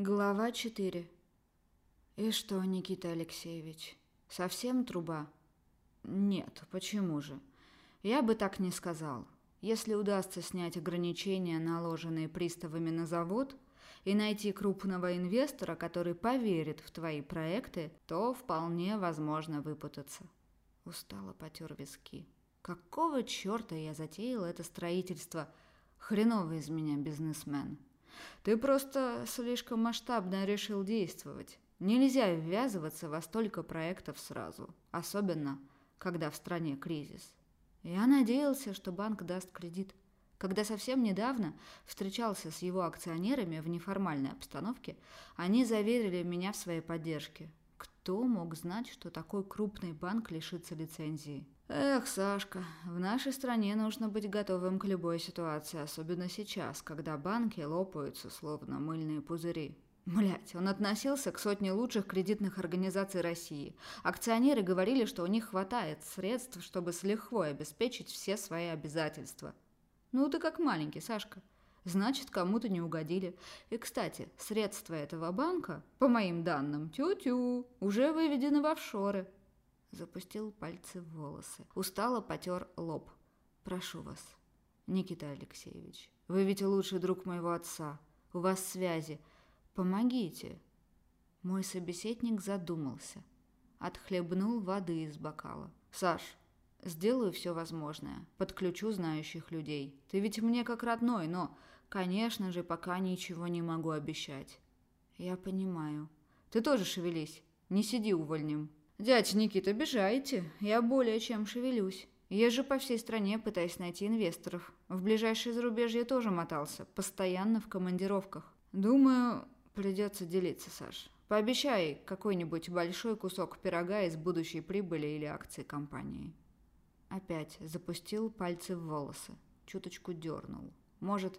Глава 4. И что, Никита Алексеевич, совсем труба? Нет, почему же? Я бы так не сказал. Если удастся снять ограничения, наложенные приставами на завод, и найти крупного инвестора, который поверит в твои проекты, то вполне возможно выпутаться. Устало потер виски. Какого черта я затеял это строительство? Хреновый из меня бизнесмен. Ты просто слишком масштабно решил действовать. Нельзя ввязываться во столько проектов сразу, особенно когда в стране кризис. Я надеялся, что банк даст кредит. Когда совсем недавно встречался с его акционерами в неформальной обстановке, они заверили меня в своей поддержке. Кто мог знать, что такой крупный банк лишится лицензии? Эх, Сашка, в нашей стране нужно быть готовым к любой ситуации, особенно сейчас, когда банки лопаются, словно мыльные пузыри. Блять, он относился к сотне лучших кредитных организаций России. Акционеры говорили, что у них хватает средств, чтобы с лихвой обеспечить все свои обязательства. Ну ты как маленький, Сашка. Значит, кому-то не угодили. И, кстати, средства этого банка, по моим данным, тю-тю, уже выведены в офшоры. Запустил пальцы в волосы. Устало потер лоб. Прошу вас, Никита Алексеевич, вы ведь лучший друг моего отца. У вас связи. Помогите. Мой собеседник задумался. Отхлебнул воды из бокала. Саш, сделаю все возможное. Подключу знающих людей. Ты ведь мне как родной, но, конечно же, пока ничего не могу обещать. Я понимаю. Ты тоже шевелись. Не сиди увольнем. «Дядь Никита, обижаете? Я более чем шевелюсь. Езжу по всей стране, пытаясь найти инвесторов. В ближайшее зарубежье тоже мотался, постоянно в командировках. Думаю, придется делиться, Саш. Пообещай какой-нибудь большой кусок пирога из будущей прибыли или акций компании». Опять запустил пальцы в волосы, чуточку дернул. Может,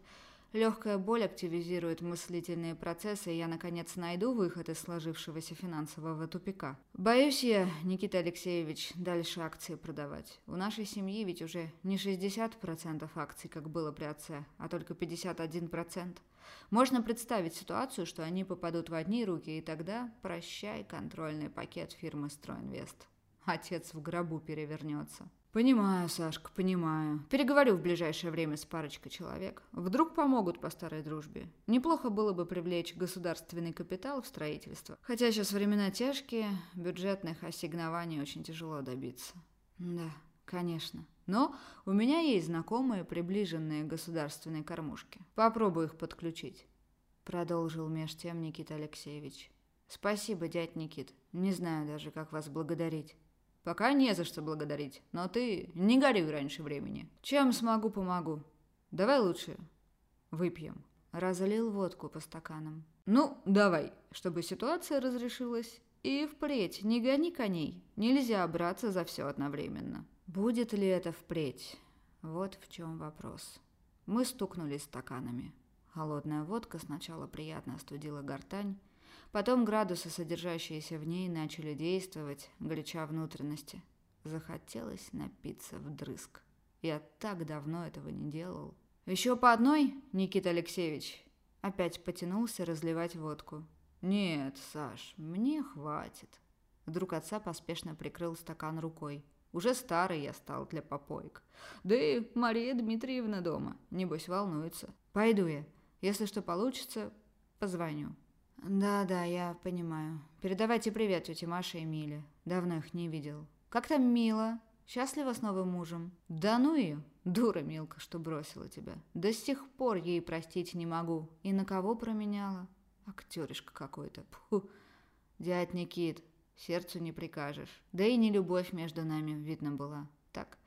Легкая боль активизирует мыслительные процессы, и я, наконец, найду выход из сложившегося финансового тупика. Боюсь я, Никита Алексеевич, дальше акции продавать. У нашей семьи ведь уже не 60% акций, как было при отце, а только 51%. Можно представить ситуацию, что они попадут в одни руки, и тогда прощай контрольный пакет фирмы «Стройинвест». Отец в гробу перевернется. «Понимаю, Сашка, понимаю. Переговорю в ближайшее время с парочкой человек. Вдруг помогут по старой дружбе. Неплохо было бы привлечь государственный капитал в строительство. Хотя сейчас времена тяжкие, бюджетных ассигнований очень тяжело добиться». «Да, конечно. Но у меня есть знакомые, приближенные к государственной кормушке. Попробую их подключить», — продолжил меж тем Никита Алексеевич. «Спасибо, дядь Никит. Не знаю даже, как вас благодарить». Пока не за что благодарить, но ты не горюй раньше времени. Чем смогу, помогу. Давай лучше выпьем. Разлил водку по стаканам. Ну, давай, чтобы ситуация разрешилась. И впредь не гони коней. Нельзя браться за все одновременно. Будет ли это впредь? Вот в чем вопрос. Мы стукнулись стаканами. Холодная водка сначала приятно остудила гортань, Потом градусы, содержащиеся в ней, начали действовать, горяча внутренности. Захотелось напиться вдрызг. Я так давно этого не делал. «Еще по одной, Никита Алексеевич?» Опять потянулся разливать водку. «Нет, Саш, мне хватит». Вдруг отца поспешно прикрыл стакан рукой. Уже старый я стал для попоек. Да и Мария Дмитриевна дома, небось, волнуется. Пойду я. Если что получится, позвоню. «Да-да, я понимаю. Передавайте привет тете Маше и Миле. Давно их не видел. Как там Мила? Счастлива с новым мужем? Да ну ее, дура Милка, что бросила тебя. До сих пор ей простить не могу. И на кого променяла? Актеришка какой-то. Пху. Дядь Никит, сердцу не прикажешь. Да и не любовь между нами, видно, была. Так,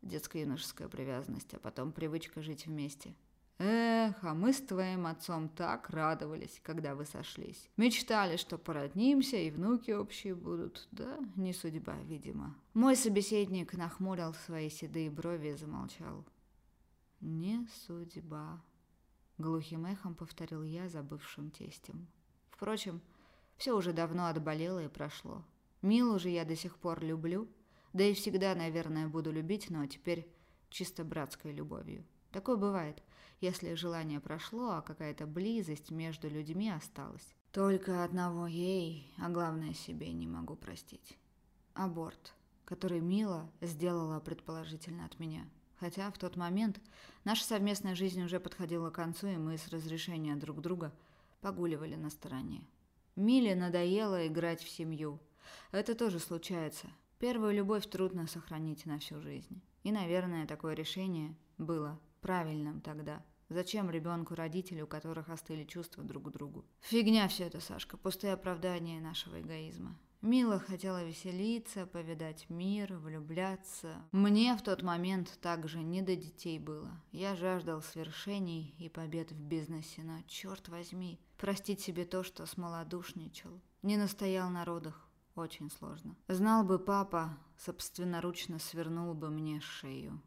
детско-юношеская привязанность, а потом привычка жить вместе. Эх, а мы с твоим отцом так радовались, когда вы сошлись. Мечтали, что породнимся и внуки общие будут. Да, не судьба, видимо. Мой собеседник нахмурил свои седые брови и замолчал. Не судьба. Глухим эхом повторил я забывшим тестем. Впрочем, все уже давно отболело и прошло. Милу же я до сих пор люблю, да и всегда, наверное, буду любить, но теперь чисто братской любовью. Такое бывает, если желание прошло, а какая-то близость между людьми осталась. Только одного ей, а главное себе, не могу простить. Аборт, который Мила сделала предположительно от меня. Хотя в тот момент наша совместная жизнь уже подходила к концу, и мы с разрешения друг друга погуливали на стороне. Миле надоело играть в семью. Это тоже случается. Первую любовь трудно сохранить на всю жизнь. И, наверное, такое решение было правильным тогда. Зачем ребенку родители, у которых остыли чувства друг к другу? Фигня все это, Сашка, пустые оправдания нашего эгоизма. Мила хотела веселиться, повидать мир, влюбляться. Мне в тот момент также не до детей было. Я жаждал свершений и побед в бизнесе, но, черт возьми, простить себе то, что смолодушничал. Не настоял на родах. Очень сложно. Знал бы папа, собственноручно свернул бы мне шею.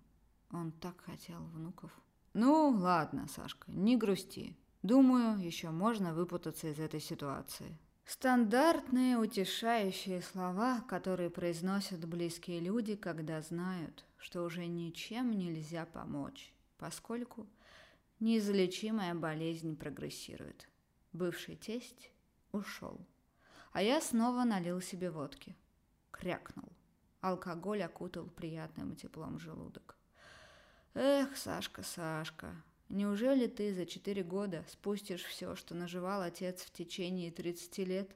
Он так хотел внуков. Ну, ладно, Сашка, не грусти. Думаю, еще можно выпутаться из этой ситуации. Стандартные утешающие слова, которые произносят близкие люди, когда знают, что уже ничем нельзя помочь, поскольку неизлечимая болезнь прогрессирует. Бывший тесть ушел. А я снова налил себе водки. Крякнул. Алкоголь окутал приятным теплом желудок. Эх, Сашка, Сашка, Неужели ты за четыре года спустишь все, что наживал отец в течение тридцати лет?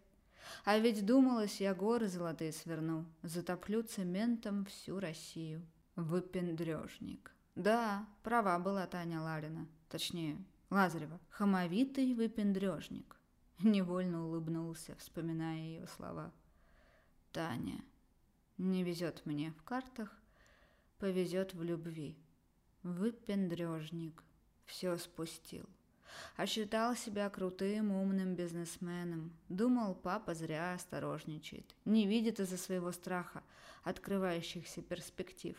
А ведь думалось, я горы золотые сверну, затоплю цементом всю Россию. Выпендрежник. Да, права была Таня Ларина, точнее, Лазарева. Хамовитый выпендрежник. Невольно улыбнулся, вспоминая ее слова. Таня, не везет мне в картах, повезет в любви. Выпендрежник все спустил. Считал себя крутым, умным бизнесменом. Думал, папа зря осторожничает. Не видит из-за своего страха открывающихся перспектив.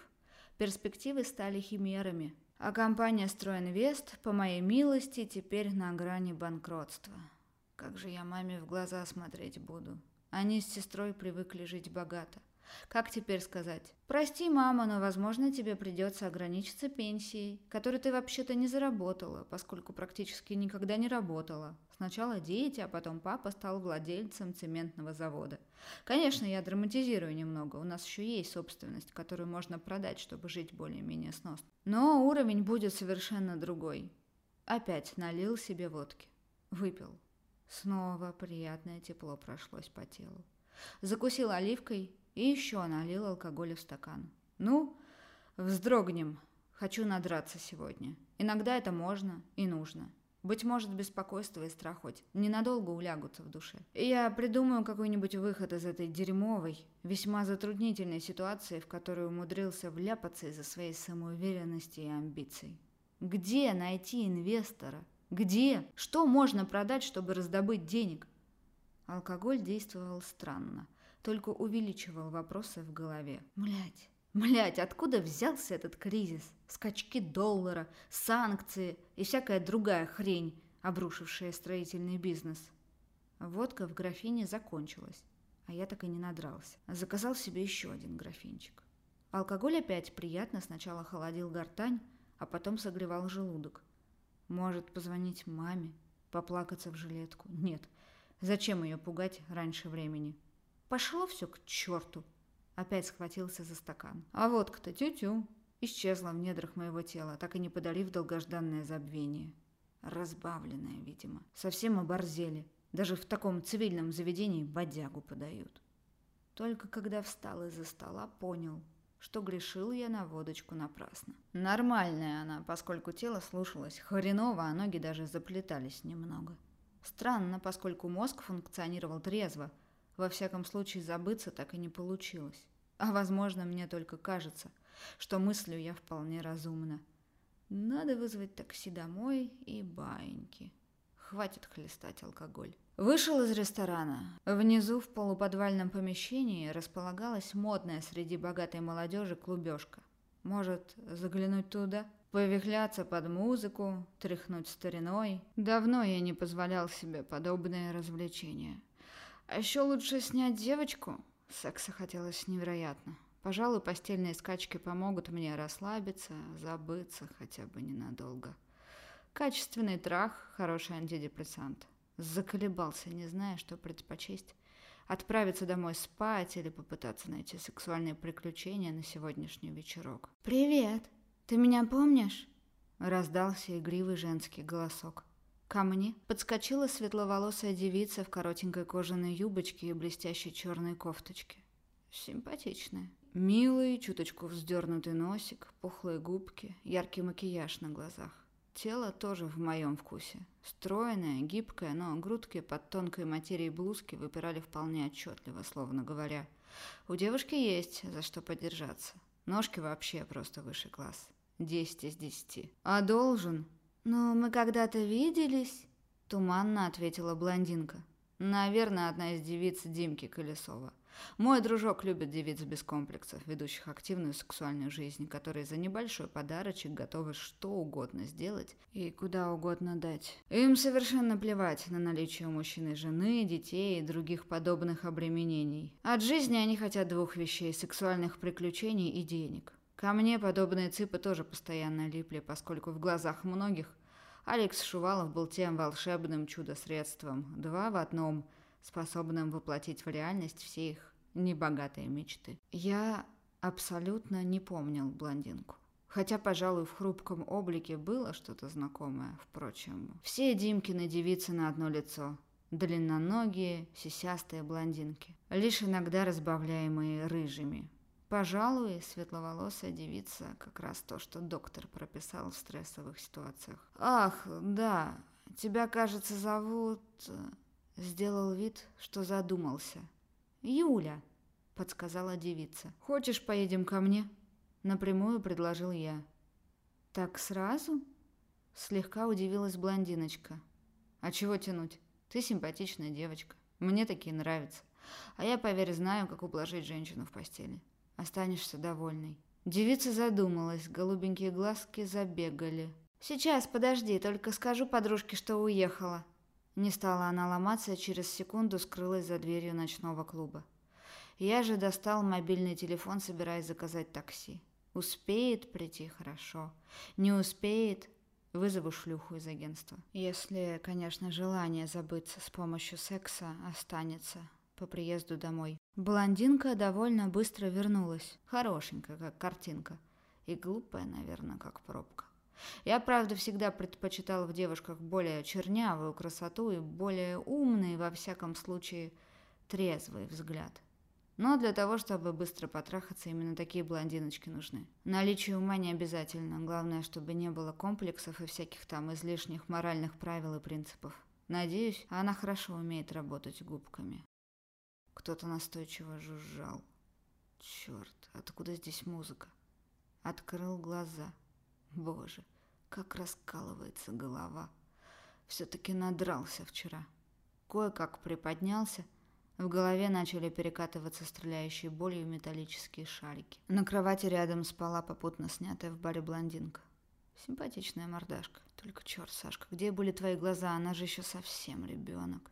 Перспективы стали химерами. А компания «Стройинвест», по моей милости, теперь на грани банкротства. Как же я маме в глаза смотреть буду? Они с сестрой привыкли жить богато. Как теперь сказать? Прости, мама, но, возможно, тебе придется ограничиться пенсией, которую ты вообще-то не заработала, поскольку практически никогда не работала. Сначала дети, а потом папа стал владельцем цементного завода. Конечно, я драматизирую немного, у нас еще есть собственность, которую можно продать, чтобы жить более-менее сносно. Но уровень будет совершенно другой. Опять налил себе водки. Выпил. Снова приятное тепло прошлось по телу. Закусил оливкой и еще налил алкоголя в стакан. «Ну, вздрогнем. Хочу надраться сегодня. Иногда это можно и нужно. Быть может, беспокойство и страх хоть ненадолго улягутся в душе. И я придумаю какой-нибудь выход из этой дерьмовой, весьма затруднительной ситуации, в которую умудрился вляпаться из-за своей самоуверенности и амбиций. Где найти инвестора? Где? Что можно продать, чтобы раздобыть денег? Алкоголь действовал странно только увеличивал вопросы в голове. Млять, млять, откуда взялся этот кризис? Скачки доллара, санкции и всякая другая хрень, обрушившая строительный бизнес. Водка в графине закончилась, а я так и не надрался. Заказал себе еще один графинчик. Алкоголь опять приятно сначала холодил гортань, а потом согревал желудок. Может, позвонить маме, поплакаться в жилетку? Нет, зачем ее пугать раньше времени? Пошло все к черту. Опять схватился за стакан. А водка-то тю-тю. Исчезла в недрах моего тела, так и не подарив долгожданное забвение. Разбавленное, видимо. Совсем оборзели. Даже в таком цивильном заведении бодягу подают. Только когда встал из-за стола, понял, что грешил я на водочку напрасно. Нормальная она, поскольку тело слушалось хреново, а ноги даже заплетались немного. Странно, поскольку мозг функционировал трезво, во всяком случае, забыться так и не получилось. А, возможно, мне только кажется, что мыслю я вполне разумно. Надо вызвать такси домой и баиньки. Хватит хлестать алкоголь. Вышел из ресторана. Внизу в полуподвальном помещении располагалась модная среди богатой молодежи клубешка. Может, заглянуть туда? Повихляться под музыку, тряхнуть стариной. Давно я не позволял себе подобное развлечение. А еще лучше снять девочку. Секса хотелось невероятно. Пожалуй, постельные скачки помогут мне расслабиться, забыться хотя бы ненадолго. Качественный трах – хороший антидепрессант. Заколебался, не зная, что предпочесть. Отправиться домой спать или попытаться найти сексуальные приключения на сегодняшний вечерок. «Привет! Ты меня помнишь?» Раздался игривый женский голосок. Ко мне подскочила светловолосая девица в коротенькой кожаной юбочке и блестящей черной кофточке. Симпатичная. Милый, чуточку вздернутый носик, пухлые губки, яркий макияж на глазах. Тело тоже в моем вкусе. Стройное, гибкое, но грудки под тонкой материей блузки выпирали вполне отчетливо, словно говоря. У девушки есть за что подержаться. Ножки вообще просто высший класс. Десять из десяти. А должен? Ну, мы когда-то виделись, туманно ответила блондинка. Наверное, одна из девиц Димки Колесова. Мой дружок любит девиц без комплексов, ведущих активную сексуальную жизнь, которые за небольшой подарочек готовы что угодно сделать и куда угодно дать. Им совершенно плевать на наличие у мужчины жены, детей и других подобных обременений. От жизни они хотят двух вещей – сексуальных приключений и денег. Ко мне подобные цыпы тоже постоянно липли, поскольку в глазах многих Алекс Шувалов был тем волшебным чудо-средством, два в одном – способным воплотить в реальность все их небогатые мечты. Я абсолютно не помнил блондинку. Хотя, пожалуй, в хрупком облике было что-то знакомое, впрочем. Все Димкины девицы на одно лицо. Длинноногие, сисястые блондинки. Лишь иногда разбавляемые рыжими. Пожалуй, светловолосая девица как раз то, что доктор прописал в стрессовых ситуациях. «Ах, да, тебя, кажется, зовут...» Сделал вид, что задумался. «Юля», — подсказала девица. «Хочешь, поедем ко мне?» Напрямую предложил я. «Так сразу?» Слегка удивилась блондиночка. «А чего тянуть? Ты симпатичная девочка. Мне такие нравятся. А я, поверь, знаю, как ублажить женщину в постели. Останешься довольной». Девица задумалась, голубенькие глазки забегали. «Сейчас, подожди, только скажу подружке, что уехала», не стала она ломаться, а через секунду скрылась за дверью ночного клуба. Я же достал мобильный телефон, собираясь заказать такси. Успеет прийти хорошо. Не успеет вызову шлюху из агентства. Если, конечно, желание забыться с помощью секса останется по приезду домой. Блондинка довольно быстро вернулась. Хорошенькая, как картинка. И глупая, наверное, как пробка. Я, правда, всегда предпочитал в девушках более чернявую красоту и более умный, во всяком случае, трезвый взгляд. Но для того, чтобы быстро потрахаться, именно такие блондиночки нужны. Наличие ума не обязательно. Главное, чтобы не было комплексов и всяких там излишних моральных правил и принципов. Надеюсь, она хорошо умеет работать губками. Кто-то настойчиво жужжал. Черт, откуда здесь музыка? Открыл глаза. Боже, как раскалывается голова. Все-таки надрался вчера. Кое-как приподнялся. В голове начали перекатываться стреляющие болью металлические шарики. На кровати рядом спала попутно снятая в баре блондинка. Симпатичная мордашка. Только черт, Сашка, где были твои глаза? Она же еще совсем ребенок.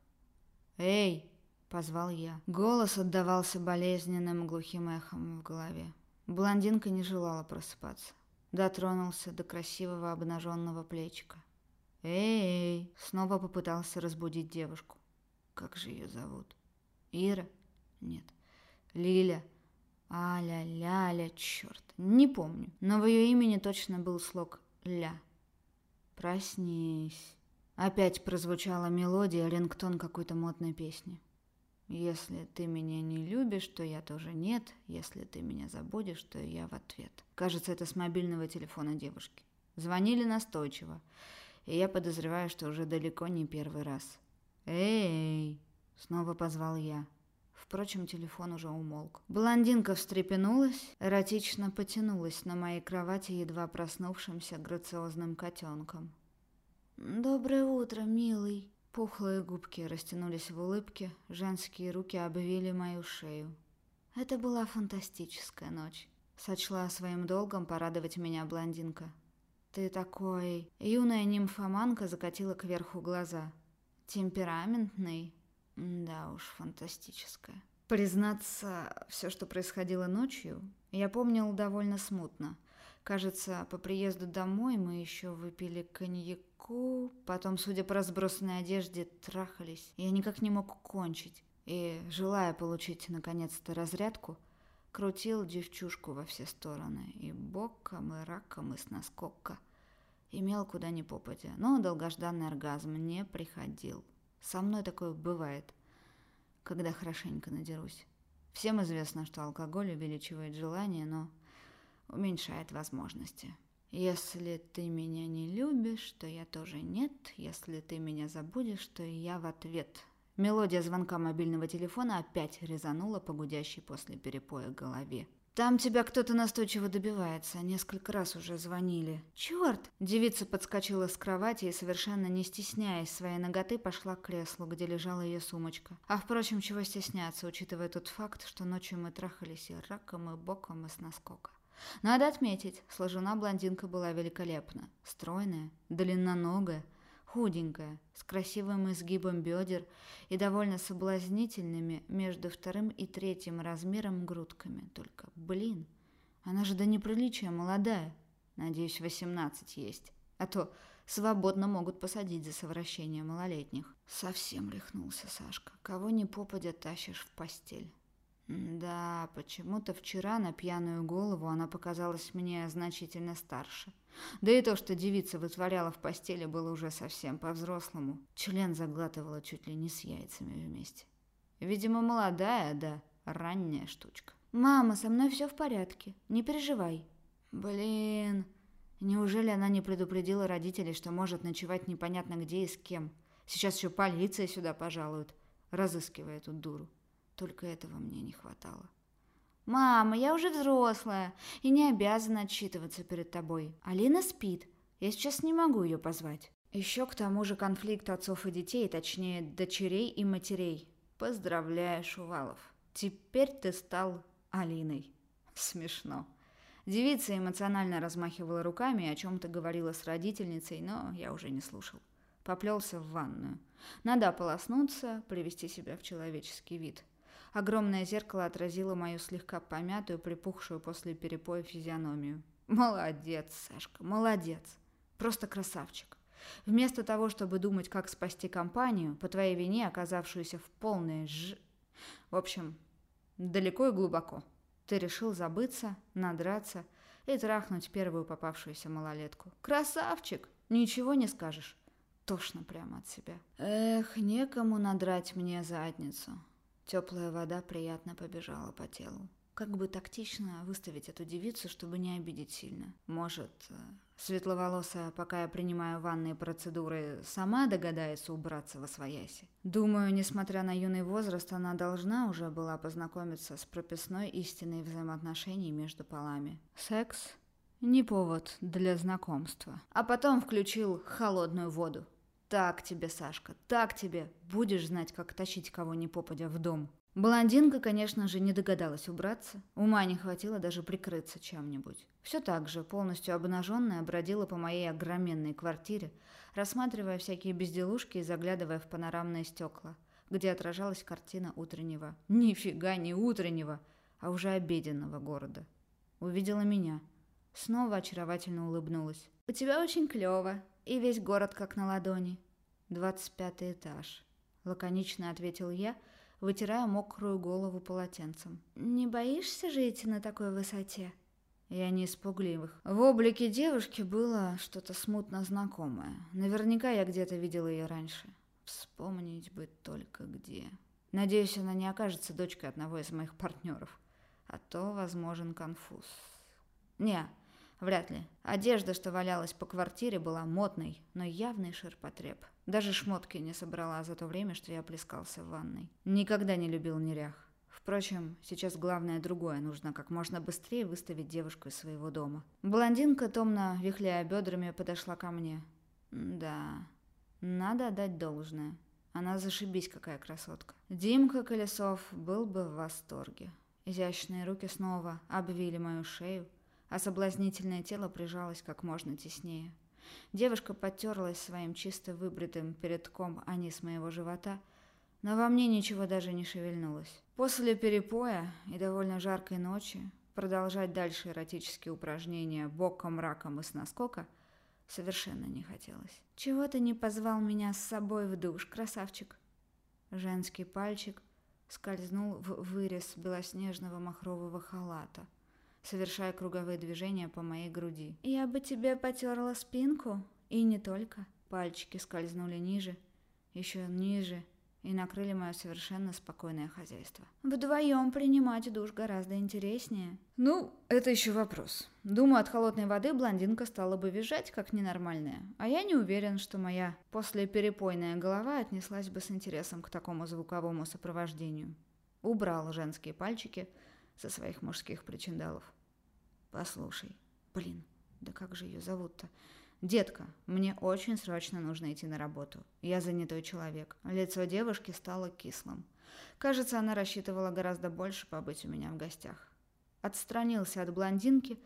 «Эй!» — позвал я. Голос отдавался болезненным глухим эхом в голове. Блондинка не желала просыпаться. Дотронулся до красивого обнаженного плечика. «Эй!» Снова попытался разбудить девушку. Как же ее зовут? Ира? Нет. Лиля? Аля, ляля, черт. Не помню. Но в ее имени точно был слог «ля». «Проснись». Опять прозвучала мелодия, рингтон какой-то модной песни. Если ты меня не любишь, то я тоже нет. Если ты меня забудешь, то я в ответ. Кажется, это с мобильного телефона девушки. Звонили настойчиво. И я подозреваю, что уже далеко не первый раз. «Эй!» — снова позвал я. Впрочем, телефон уже умолк. Блондинка встрепенулась, эротично потянулась на моей кровати едва проснувшимся грациозным котенком. «Доброе утро, милый!» Пухлые губки растянулись в улыбке, женские руки обвили мою шею. Это была фантастическая ночь. Сочла своим долгом порадовать меня блондинка. «Ты такой...» Юная нимфоманка закатила кверху глаза. «Темпераментный?» Да уж, фантастическая. Признаться, все, что происходило ночью, я помнил довольно смутно. Кажется, по приезду домой мы еще выпили коньяку, потом, судя по разбросанной одежде, трахались. Я никак не мог кончить. И, желая получить, наконец-то, разрядку, крутил девчушку во все стороны. И боком, и раком, и с наскока. Имел куда ни попадя. Но долгожданный оргазм не приходил. Со мной такое бывает когда хорошенько надерусь. Всем известно, что алкоголь увеличивает желание, но уменьшает возможности. Если ты меня не любишь, то я тоже нет. Если ты меня забудешь, то я в ответ. Мелодия звонка мобильного телефона опять резанула по гудящей после перепоя голове. Там тебя кто-то настойчиво добивается. Несколько раз уже звонили. Черт! Девица подскочила с кровати и, совершенно не стесняясь своей ноготы, пошла к креслу, где лежала ее сумочка. А впрочем, чего стесняться, учитывая тот факт, что ночью мы трахались и раком, и боком, и с наскока. Надо отметить, сложена блондинка была великолепна. Стройная, длинноногая, худенькая, с красивым изгибом бедер и довольно соблазнительными между вторым и третьим размером грудками. Только, блин, она же до неприличия молодая. Надеюсь, 18 есть. А то свободно могут посадить за совращение малолетних. Совсем рехнулся Сашка. Кого не попадя тащишь в постель. Да, почему-то вчера на пьяную голову она показалась мне значительно старше. Да и то, что девица вытворяла в постели, было уже совсем по-взрослому. Член заглатывала чуть ли не с яйцами вместе. Видимо, молодая, да, ранняя штучка. «Мама, со мной все в порядке, не переживай». «Блин, неужели она не предупредила родителей, что может ночевать непонятно где и с кем? Сейчас еще полиция сюда пожалует, разыскивая эту дуру». Только этого мне не хватало. «Мама, я уже взрослая и не обязана отчитываться перед тобой. Алина спит. Я сейчас не могу ее позвать». Еще к тому же конфликт отцов и детей, точнее, дочерей и матерей. Поздравляю, Шувалов. Теперь ты стал Алиной. Смешно. Девица эмоционально размахивала руками и о чем-то говорила с родительницей, но я уже не слушал. Поплелся в ванную. Надо ополоснуться, привести себя в человеческий вид. Огромное зеркало отразило мою слегка помятую, припухшую после перепоя физиономию. Молодец, Сашка, молодец. Просто красавчик. Вместо того, чтобы думать, как спасти компанию, по твоей вине оказавшуюся в полной ж... В общем, далеко и глубоко. Ты решил забыться, надраться и трахнуть первую попавшуюся малолетку. Красавчик! Ничего не скажешь. Тошно прямо от себя. Эх, некому надрать мне задницу. Теплая вода приятно побежала по телу. Как бы тактично выставить эту девицу, чтобы не обидеть сильно? Может, э, светловолосая, пока я принимаю ванные процедуры, сама догадается убраться во свояси? Думаю, несмотря на юный возраст, она должна уже была познакомиться с прописной истиной взаимоотношений между полами. Секс – не повод для знакомства. А потом включил холодную воду. Так тебе, Сашка, так тебе. Будешь знать, как тащить кого ни попадя в дом. Блондинка, конечно же, не догадалась убраться. Ума не хватило даже прикрыться чем-нибудь. Все так же, полностью обнаженная, бродила по моей огроменной квартире, рассматривая всякие безделушки и заглядывая в панорамные стекла, где отражалась картина утреннего, нифига не утреннего, а уже обеденного города. Увидела меня. Снова очаровательно улыбнулась. «У тебя очень клево», и весь город как на ладони. «Двадцать пятый этаж», — лаконично ответил я, вытирая мокрую голову полотенцем. «Не боишься жить на такой высоте?» Я не испугливых. В облике девушки было что-то смутно знакомое. Наверняка я где-то видела ее раньше. Вспомнить бы только где. Надеюсь, она не окажется дочкой одного из моих партнеров. А то возможен конфуз. Не, Вряд ли. Одежда, что валялась по квартире, была модной, но явный ширпотреб. Даже шмотки не собрала за то время, что я плескался в ванной. Никогда не любил нерях. Впрочем, сейчас главное другое. Нужно как можно быстрее выставить девушку из своего дома. Блондинка, томно вихляя бедрами, подошла ко мне. Да, надо отдать должное. Она зашибись, какая красотка. Димка Колесов был бы в восторге. Изящные руки снова обвили мою шею, а соблазнительное тело прижалось как можно теснее. Девушка потерлась своим чисто выбритым передком аниз моего живота, но во мне ничего даже не шевельнулось. После перепоя и довольно жаркой ночи продолжать дальше эротические упражнения боком, раком и с наскока совершенно не хотелось. «Чего ты не позвал меня с собой в душ, красавчик?» Женский пальчик скользнул в вырез белоснежного махрового халата, совершая круговые движения по моей груди. «Я бы тебе потерла спинку, и не только». Пальчики скользнули ниже, еще ниже, и накрыли мое совершенно спокойное хозяйство. Вдвоем принимать душ гораздо интереснее. Ну, это еще вопрос. Думаю, от холодной воды блондинка стала бы визжать, как ненормальная. А я не уверен, что моя послеперепойная голова отнеслась бы с интересом к такому звуковому сопровождению. Убрал женские пальчики со своих мужских причиндалов. Послушай, блин, да как же ее зовут-то? «Детка, мне очень срочно нужно идти на работу. Я занятой человек». Лицо девушки стало кислым. Кажется, она рассчитывала гораздо больше побыть у меня в гостях. Отстранился от блондинки,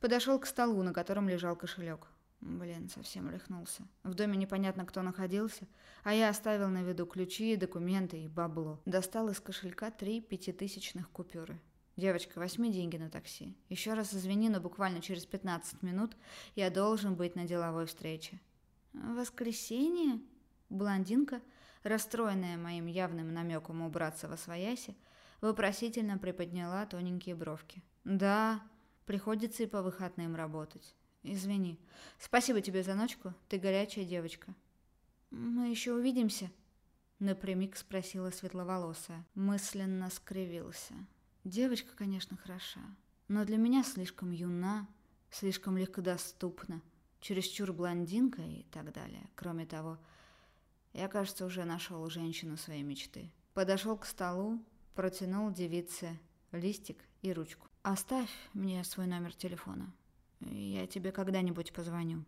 подошел к столу, на котором лежал кошелек. Блин, совсем рехнулся. В доме непонятно, кто находился, а я оставил на виду ключи, документы и бабло. Достал из кошелька три пятитысячных купюры. «Девочка, возьми деньги на такси. Еще раз извини, но буквально через 15 минут я должен быть на деловой встрече». «Воскресенье?» Блондинка, расстроенная моим явным намеком убраться во свояси, вопросительно приподняла тоненькие бровки. «Да, приходится и по выходным работать. Извини. Спасибо тебе за ночку, ты горячая девочка». «Мы еще увидимся?» Напрямик спросила светловолосая. Мысленно скривился. Девочка, конечно, хороша, но для меня слишком юна, слишком легкодоступна, чересчур блондинка и так далее. Кроме того, я, кажется, уже нашел женщину своей мечты. Подошел к столу, протянул девице листик и ручку. «Оставь мне свой номер телефона. Я тебе когда-нибудь позвоню».